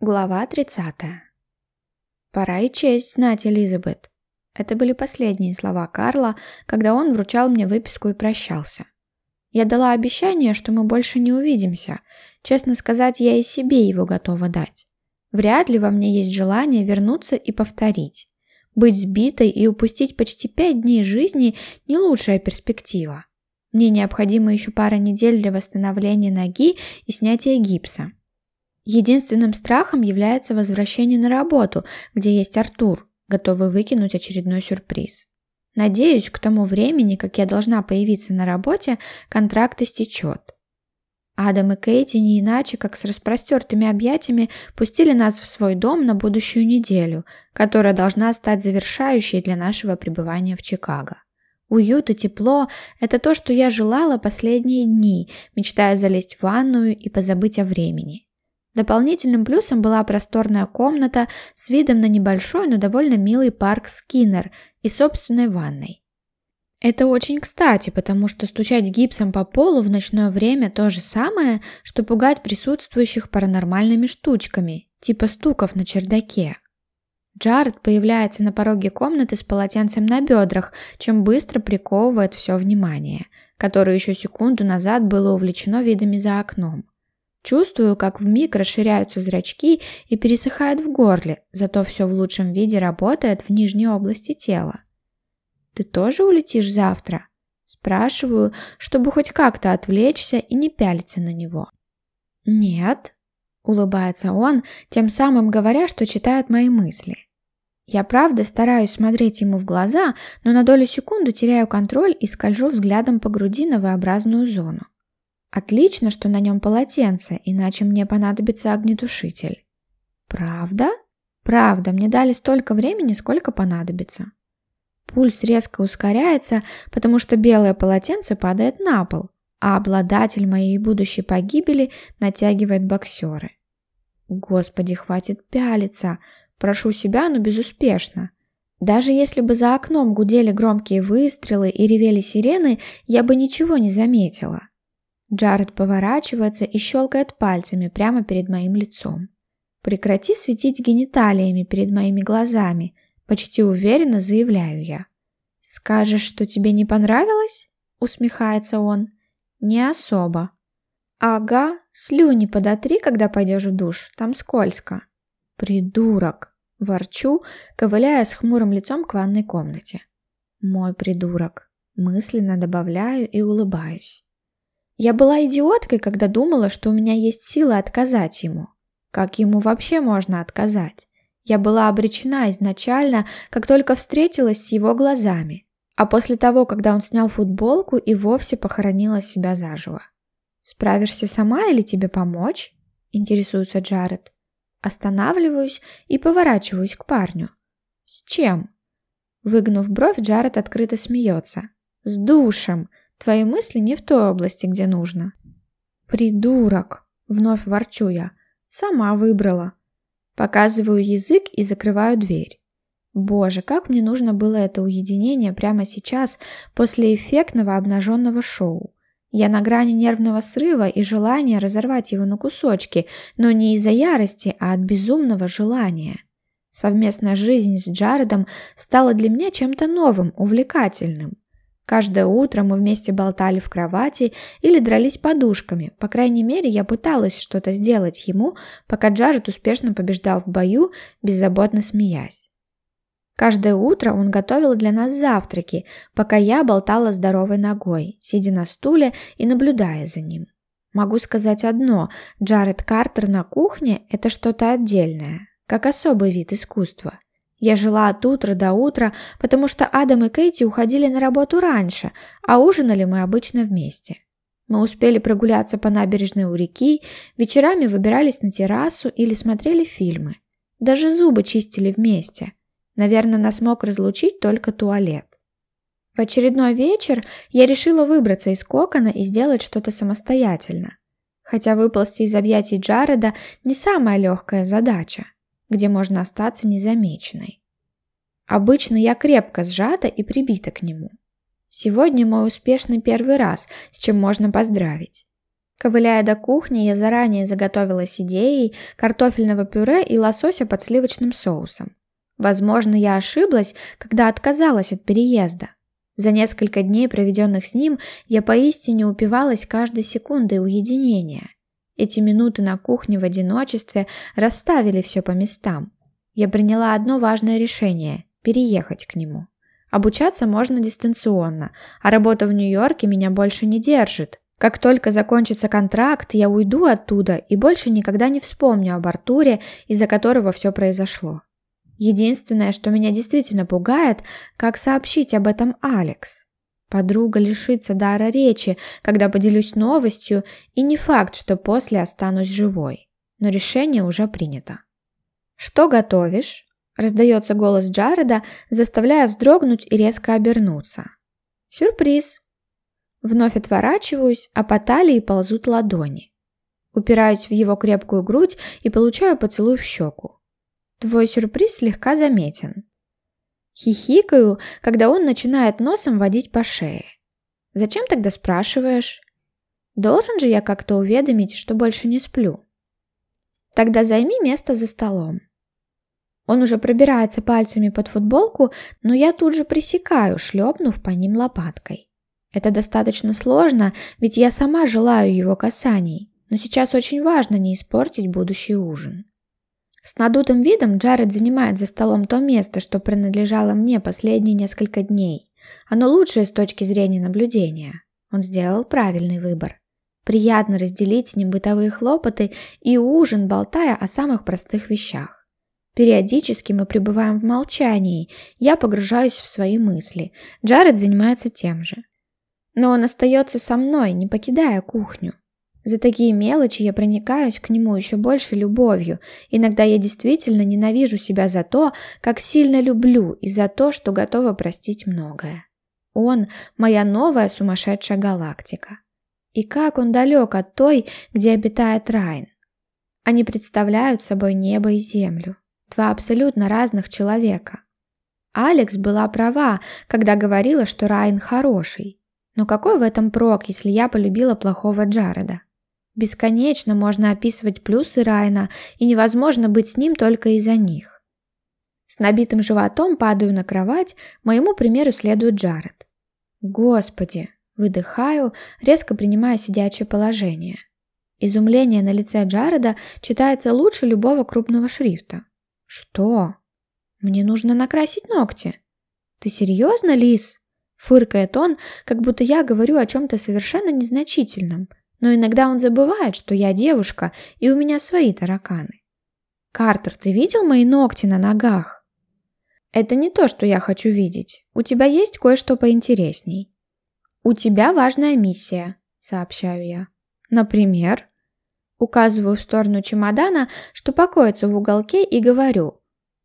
Глава 30. «Пора и честь знать, Элизабет». Это были последние слова Карла, когда он вручал мне выписку и прощался. Я дала обещание, что мы больше не увидимся. Честно сказать, я и себе его готова дать. Вряд ли во мне есть желание вернуться и повторить. Быть сбитой и упустить почти пять дней жизни – не лучшая перспектива. Мне необходимо еще пара недель для восстановления ноги и снятия гипса. Единственным страхом является возвращение на работу, где есть Артур, готовый выкинуть очередной сюрприз. Надеюсь, к тому времени, как я должна появиться на работе, контракт истечет. Адам и Кейти не иначе, как с распростертыми объятиями пустили нас в свой дом на будущую неделю, которая должна стать завершающей для нашего пребывания в Чикаго. Уют и тепло – это то, что я желала последние дни, мечтая залезть в ванную и позабыть о времени. Дополнительным плюсом была просторная комната с видом на небольшой, но довольно милый парк Скиннер и собственной ванной. Это очень кстати, потому что стучать гипсом по полу в ночное время то же самое, что пугать присутствующих паранормальными штучками, типа стуков на чердаке. Джаред появляется на пороге комнаты с полотенцем на бедрах, чем быстро приковывает все внимание, которое еще секунду назад было увлечено видами за окном. Чувствую, как вмиг расширяются зрачки и пересыхает в горле, зато все в лучшем виде работает в нижней области тела. «Ты тоже улетишь завтра?» Спрашиваю, чтобы хоть как-то отвлечься и не пялиться на него. «Нет», — улыбается он, тем самым говоря, что читает мои мысли. Я правда стараюсь смотреть ему в глаза, но на долю секунду теряю контроль и скольжу взглядом по груди на V-образную зону. Отлично, что на нем полотенце, иначе мне понадобится огнетушитель. Правда? Правда, мне дали столько времени, сколько понадобится. Пульс резко ускоряется, потому что белое полотенце падает на пол, а обладатель моей будущей погибели натягивает боксеры. Господи, хватит пялиться. Прошу себя, но безуспешно. Даже если бы за окном гудели громкие выстрелы и ревели сирены, я бы ничего не заметила. Джаред поворачивается и щелкает пальцами прямо перед моим лицом. «Прекрати светить гениталиями перед моими глазами», – почти уверенно заявляю я. «Скажешь, что тебе не понравилось?» – усмехается он. «Не особо». «Ага, слюни подотри, когда пойдешь в душ, там скользко». «Придурок!» – ворчу, ковыляя с хмурым лицом к ванной комнате. «Мой придурок!» – мысленно добавляю и улыбаюсь. Я была идиоткой, когда думала, что у меня есть силы отказать ему. Как ему вообще можно отказать? Я была обречена изначально, как только встретилась с его глазами. А после того, когда он снял футболку и вовсе похоронила себя заживо. «Справишься сама или тебе помочь?» – интересуется Джаред. Останавливаюсь и поворачиваюсь к парню. «С чем?» Выгнув бровь, Джаред открыто смеется. «С душем!» Твои мысли не в той области, где нужно. Придурок, вновь ворчу я. Сама выбрала. Показываю язык и закрываю дверь. Боже, как мне нужно было это уединение прямо сейчас, после эффектного обнаженного шоу. Я на грани нервного срыва и желания разорвать его на кусочки, но не из-за ярости, а от безумного желания. Совместная жизнь с Джаредом стала для меня чем-то новым, увлекательным. Каждое утро мы вместе болтали в кровати или дрались подушками. По крайней мере, я пыталась что-то сделать ему, пока Джаред успешно побеждал в бою, беззаботно смеясь. Каждое утро он готовил для нас завтраки, пока я болтала здоровой ногой, сидя на стуле и наблюдая за ним. Могу сказать одно, Джаред Картер на кухне – это что-то отдельное, как особый вид искусства. Я жила от утра до утра, потому что Адам и Кейти уходили на работу раньше, а ужинали мы обычно вместе. Мы успели прогуляться по набережной у реки, вечерами выбирались на террасу или смотрели фильмы. Даже зубы чистили вместе. Наверное, нас мог разлучить только туалет. В очередной вечер я решила выбраться из кокона и сделать что-то самостоятельно. Хотя выползти из объятий Джареда не самая легкая задача где можно остаться незамеченной. Обычно я крепко сжата и прибита к нему. Сегодня мой успешный первый раз, с чем можно поздравить. Ковыляя до кухни, я заранее заготовила идеей картофельного пюре и лосося под сливочным соусом. Возможно, я ошиблась, когда отказалась от переезда. За несколько дней, проведенных с ним, я поистине упивалась каждой секундой уединения. Эти минуты на кухне в одиночестве расставили все по местам. Я приняла одно важное решение – переехать к нему. Обучаться можно дистанционно, а работа в Нью-Йорке меня больше не держит. Как только закончится контракт, я уйду оттуда и больше никогда не вспомню об Артуре, из-за которого все произошло. Единственное, что меня действительно пугает, как сообщить об этом Алекс. Подруга лишится дара речи, когда поделюсь новостью, и не факт, что после останусь живой. Но решение уже принято. «Что готовишь?» – раздается голос Джареда, заставляя вздрогнуть и резко обернуться. «Сюрприз!» Вновь отворачиваюсь, а по талии ползут ладони. Упираюсь в его крепкую грудь и получаю поцелуй в щеку. Твой сюрприз слегка заметен. Хихикаю, когда он начинает носом водить по шее. Зачем тогда спрашиваешь? Должен же я как-то уведомить, что больше не сплю. Тогда займи место за столом. Он уже пробирается пальцами под футболку, но я тут же пресекаю, шлепнув по ним лопаткой. Это достаточно сложно, ведь я сама желаю его касаний, но сейчас очень важно не испортить будущий ужин. С надутым видом Джаред занимает за столом то место, что принадлежало мне последние несколько дней. Оно лучшее с точки зрения наблюдения. Он сделал правильный выбор. Приятно разделить с ним бытовые хлопоты и ужин, болтая о самых простых вещах. Периодически мы пребываем в молчании, я погружаюсь в свои мысли. Джаред занимается тем же. Но он остается со мной, не покидая кухню. За такие мелочи я проникаюсь к нему еще больше любовью. Иногда я действительно ненавижу себя за то, как сильно люблю, и за то, что готова простить многое. Он – моя новая сумасшедшая галактика. И как он далек от той, где обитает Райн. Они представляют собой небо и землю. Два абсолютно разных человека. Алекс была права, когда говорила, что Райн хороший. Но какой в этом прок, если я полюбила плохого Джареда? Бесконечно можно описывать плюсы Райна, и невозможно быть с ним только из-за них. С набитым животом падаю на кровать, моему примеру следует Джаред. Господи, выдыхаю, резко принимая сидячее положение. Изумление на лице Джареда читается лучше любого крупного шрифта. Что? Мне нужно накрасить ногти. Ты серьезно, Лис? Фыркает он, как будто я говорю о чем-то совершенно незначительном, но иногда он забывает, что я девушка, и у меня свои тараканы. «Картер, ты видел мои ногти на ногах?» «Это не то, что я хочу видеть. У тебя есть кое-что поинтересней». «У тебя важная миссия», — сообщаю я. «Например?» Указываю в сторону чемодана, что покоится в уголке, и говорю.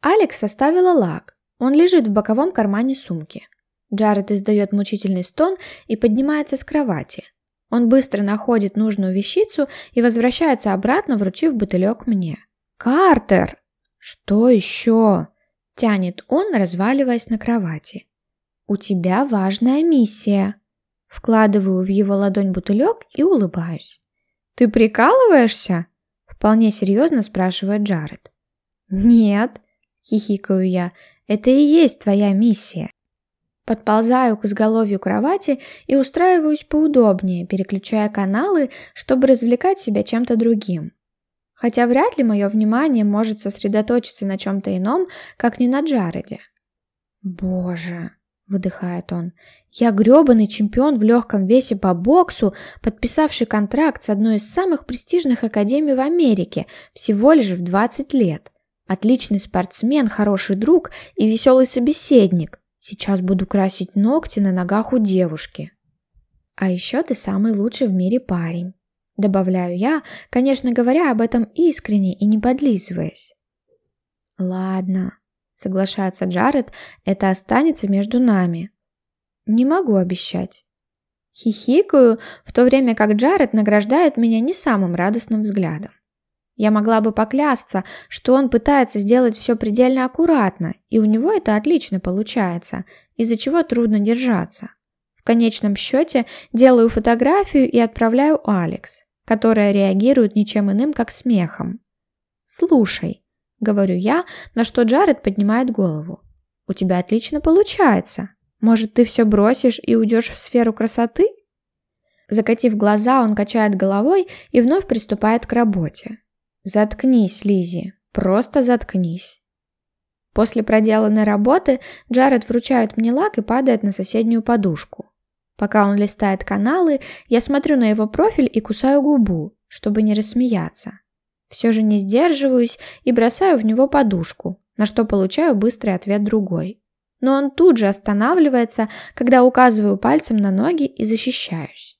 Алекс оставила лак. Он лежит в боковом кармане сумки. Джаред издает мучительный стон и поднимается с кровати. Он быстро находит нужную вещицу и возвращается обратно, вручив бутылек мне. «Картер!» «Что еще?» – тянет он, разваливаясь на кровати. «У тебя важная миссия». Вкладываю в его ладонь бутылек и улыбаюсь. «Ты прикалываешься?» – вполне серьезно спрашивает Джаред. «Нет», – хихикаю я, – «это и есть твоя миссия». Подползаю к изголовью кровати и устраиваюсь поудобнее, переключая каналы, чтобы развлекать себя чем-то другим. Хотя вряд ли мое внимание может сосредоточиться на чем-то ином, как не на Джареде. «Боже!» – выдыхает он. «Я грёбаный чемпион в легком весе по боксу, подписавший контракт с одной из самых престижных академий в Америке всего лишь в 20 лет. Отличный спортсмен, хороший друг и веселый собеседник. Сейчас буду красить ногти на ногах у девушки. А еще ты самый лучший в мире парень. Добавляю я, конечно, говоря об этом искренне и не подлизываясь. Ладно, соглашается Джаред, это останется между нами. Не могу обещать. Хихикаю, в то время как Джаред награждает меня не самым радостным взглядом. Я могла бы поклясться, что он пытается сделать все предельно аккуратно, и у него это отлично получается, из-за чего трудно держаться. В конечном счете делаю фотографию и отправляю Алекс. которая реагирует ничем иным, как смехом. «Слушай», — говорю я, на что Джаред поднимает голову. «У тебя отлично получается. Может, ты все бросишь и уйдешь в сферу красоты?» Закатив глаза, он качает головой и вновь приступает к работе. «Заткнись, Лизи, просто заткнись». После проделанной работы Джаред вручает мне лак и падает на соседнюю подушку. Пока он листает каналы, я смотрю на его профиль и кусаю губу, чтобы не рассмеяться. Все же не сдерживаюсь и бросаю в него подушку, на что получаю быстрый ответ другой. Но он тут же останавливается, когда указываю пальцем на ноги и защищаюсь.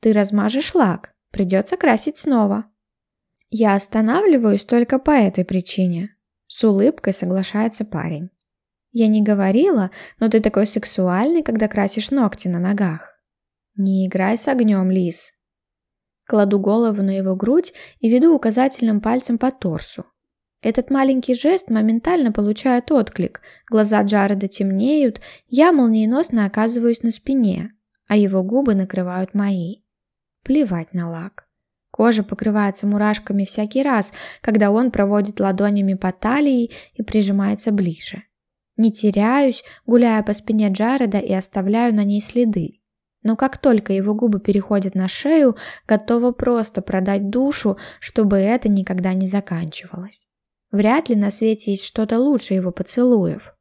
Ты размажешь лак, придется красить снова. Я останавливаюсь только по этой причине. С улыбкой соглашается парень. Я не говорила, но ты такой сексуальный, когда красишь ногти на ногах. Не играй с огнем, Лис. Кладу голову на его грудь и веду указательным пальцем по торсу. Этот маленький жест моментально получает отклик, глаза Джареда темнеют, я молниеносно оказываюсь на спине, а его губы накрывают мои. Плевать на лак. Кожа покрывается мурашками всякий раз, когда он проводит ладонями по талии и прижимается ближе. Не теряюсь, гуляя по спине Джареда и оставляю на ней следы. Но как только его губы переходят на шею, готова просто продать душу, чтобы это никогда не заканчивалось. Вряд ли на свете есть что-то лучше его поцелуев.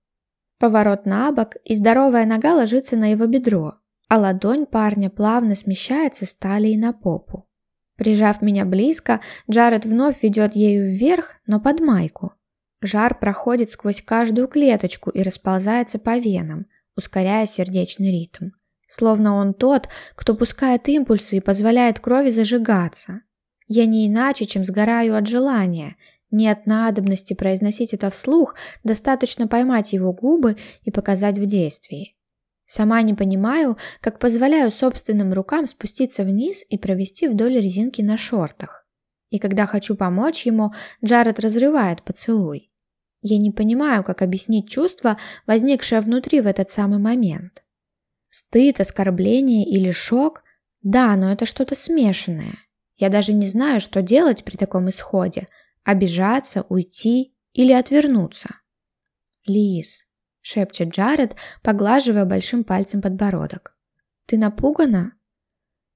Поворот на бок, и здоровая нога ложится на его бедро, а ладонь парня плавно смещается с талии на попу. Прижав меня близко, Джаред вновь ведет ею вверх, но под майку. Жар проходит сквозь каждую клеточку и расползается по венам, ускоряя сердечный ритм. Словно он тот, кто пускает импульсы и позволяет крови зажигаться. Я не иначе, чем сгораю от желания. Нет надобности произносить это вслух, достаточно поймать его губы и показать в действии. Сама не понимаю, как позволяю собственным рукам спуститься вниз и провести вдоль резинки на шортах. И когда хочу помочь ему, Джаред разрывает поцелуй. Я не понимаю, как объяснить чувство, возникшее внутри в этот самый момент. Стыд, оскорбление или шок? Да, но это что-то смешанное. Я даже не знаю, что делать при таком исходе. Обижаться, уйти или отвернуться. «Лиз», — шепчет Джаред, поглаживая большим пальцем подбородок. «Ты напугана?»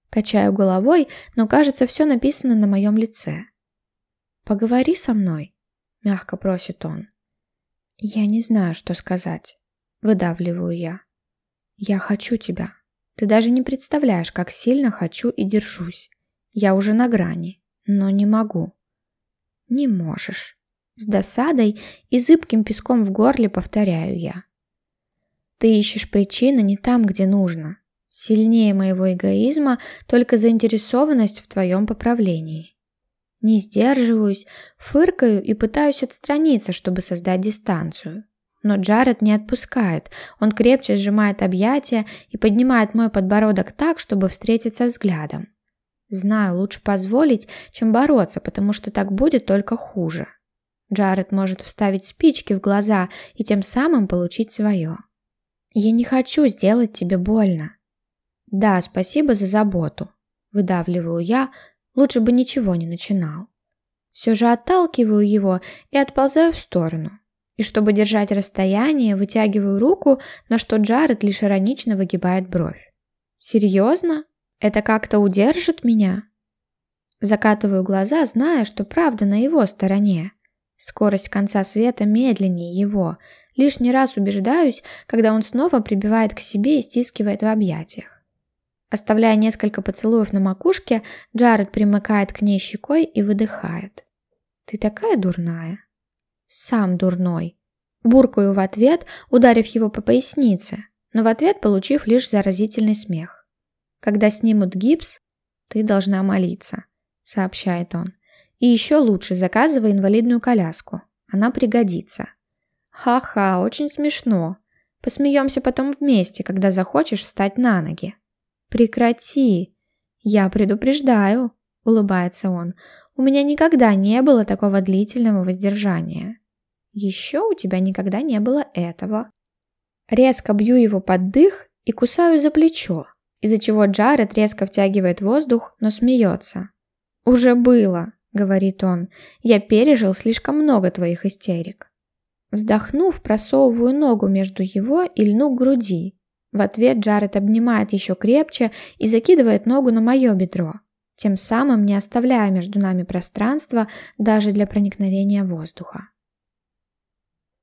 Качаю головой, но кажется, все написано на моем лице. «Поговори со мной», — мягко просит он. «Я не знаю, что сказать», — выдавливаю я. «Я хочу тебя. Ты даже не представляешь, как сильно хочу и держусь. Я уже на грани, но не могу». «Не можешь». С досадой и зыбким песком в горле повторяю я. «Ты ищешь причины не там, где нужно. Сильнее моего эгоизма только заинтересованность в твоем поправлении». Не сдерживаюсь, фыркаю и пытаюсь отстраниться, чтобы создать дистанцию. Но Джаред не отпускает. Он крепче сжимает объятия и поднимает мой подбородок так, чтобы встретиться взглядом. Знаю, лучше позволить, чем бороться, потому что так будет только хуже. Джаред может вставить спички в глаза и тем самым получить свое. Я не хочу сделать тебе больно. Да, спасибо за заботу. Выдавливаю я, Лучше бы ничего не начинал. Все же отталкиваю его и отползаю в сторону. И чтобы держать расстояние, вытягиваю руку, на что Джаред лишь иронично выгибает бровь. «Серьезно? Это как-то удержит меня?» Закатываю глаза, зная, что правда на его стороне. Скорость конца света медленнее его. Лишний раз убеждаюсь, когда он снова прибивает к себе и стискивает в объятиях. Оставляя несколько поцелуев на макушке, Джаред примыкает к ней щекой и выдыхает. «Ты такая дурная». «Сам дурной». Буркаю в ответ, ударив его по пояснице, но в ответ получив лишь заразительный смех. «Когда снимут гипс, ты должна молиться», — сообщает он. «И еще лучше заказывай инвалидную коляску. Она пригодится». «Ха-ха, очень смешно. Посмеемся потом вместе, когда захочешь встать на ноги». «Прекрати! Я предупреждаю!» – улыбается он. «У меня никогда не было такого длительного воздержания. Еще у тебя никогда не было этого». Резко бью его под дых и кусаю за плечо, из-за чего Джаред резко втягивает воздух, но смеется. «Уже было», — говорит он. «Я пережил слишком много твоих истерик». Вздохнув, просовываю ногу между его и льну к груди. В ответ Джаред обнимает еще крепче и закидывает ногу на мое бедро, тем самым не оставляя между нами пространства даже для проникновения воздуха.